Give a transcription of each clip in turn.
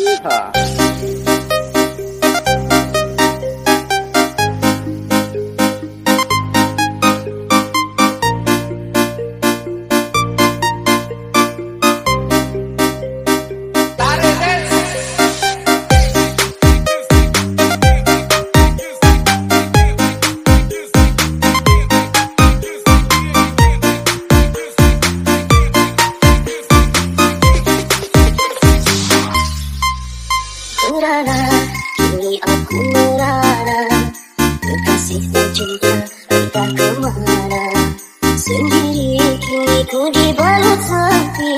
Yeehaw! sendiri Kini ku dibalut sepi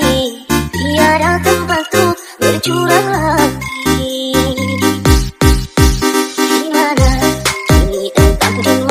Tiada tempatku bercurang lagi Gimana ini tentang di mana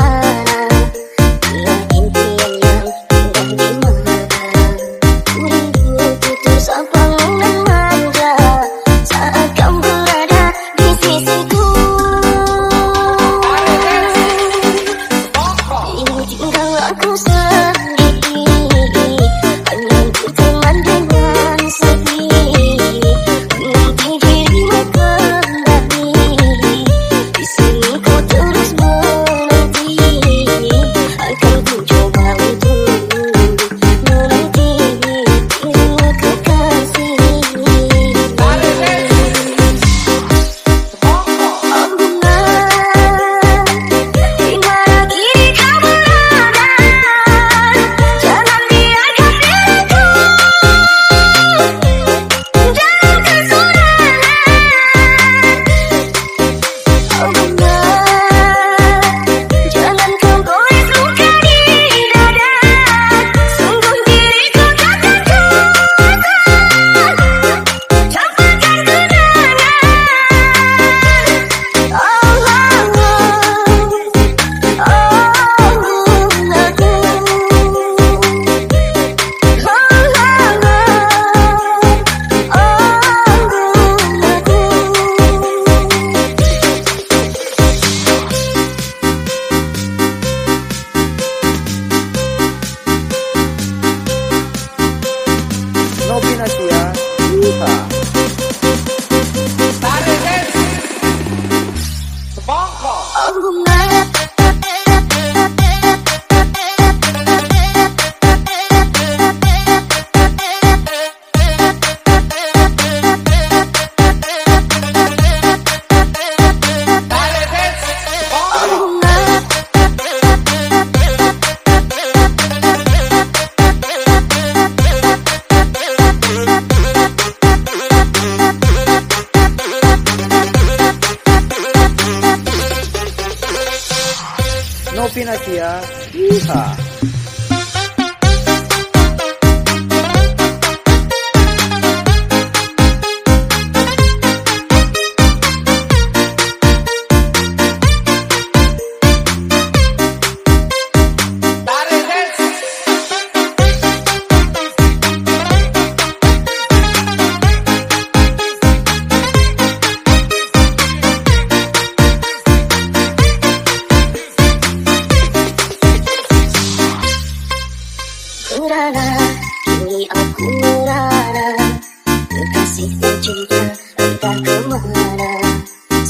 Hatia.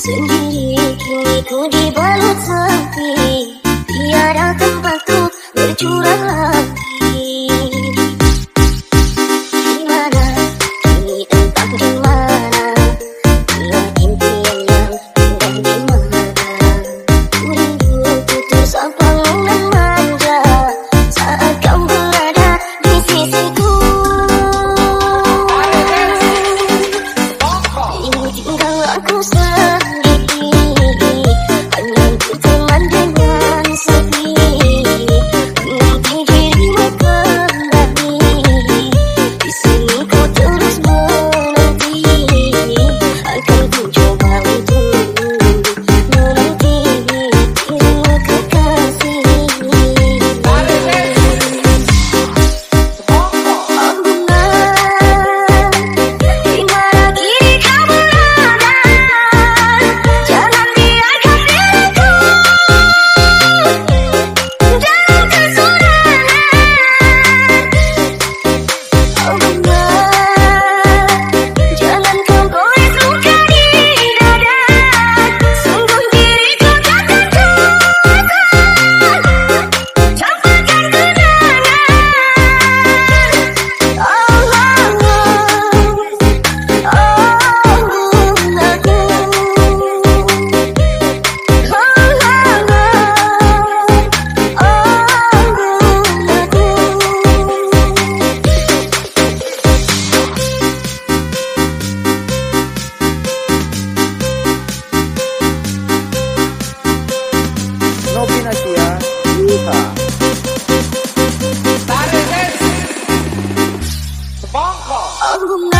sendiri kini ku dibalut Oh.